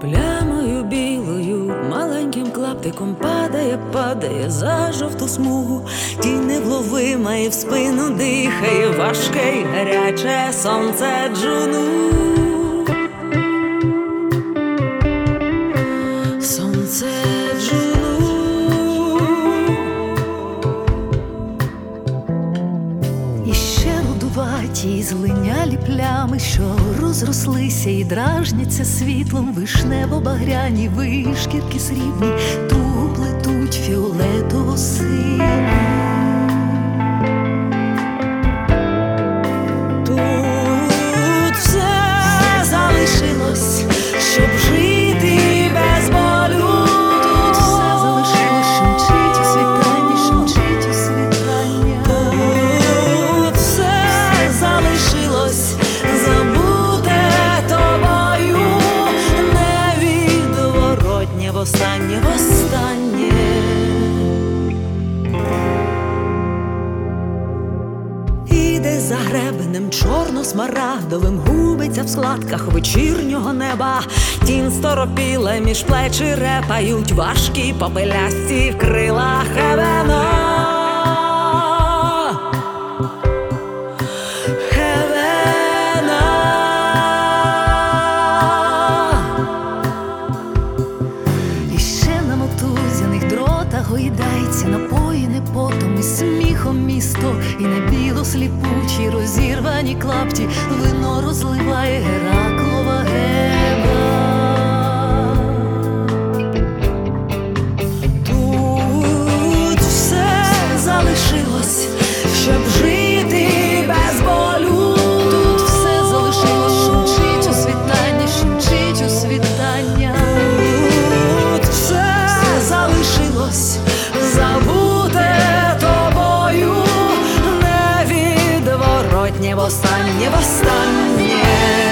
Плямою білою, маленьким клаптиком падає, падає за жовту смугу, тінь невловима і в спину дихає, важке й гаряче сонце джуну. Сонце. Ще рудуваті злиняли плями, що розрослися і дражняться світлом, вишнево-багряні вишкірки срібні, ту плетуть фіолетово Іде за чорно-смарагдовим губиться в складках вечірнього неба. Тінь сторопіле між плечі репають важкі попелясті в крилах хевена. Гойдається, напоїне потом і сміхом місто, і на біло сліпучі розірвані клапті. Вино розливає Гераклова невідворотнє востаннє,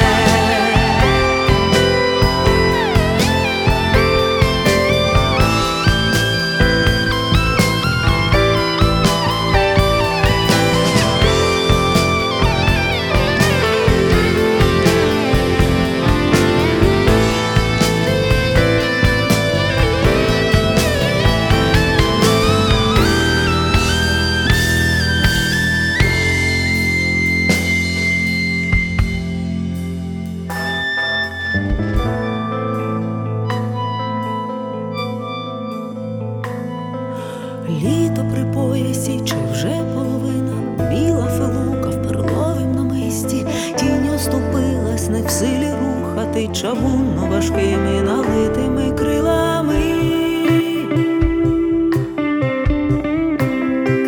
рухати чавунно важкими налитими крилами.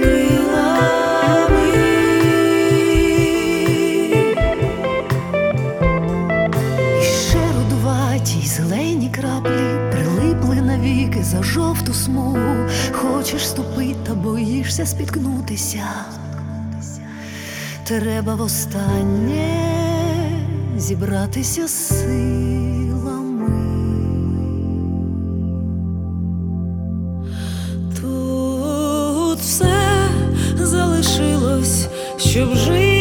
Крилами. І ще зелені краплі прилипли навіки за жовту смугу. Хочеш ступить, боїшся спіткнутися. Треба востаннє зібратися силами. Тут все залишилось, щоб жити.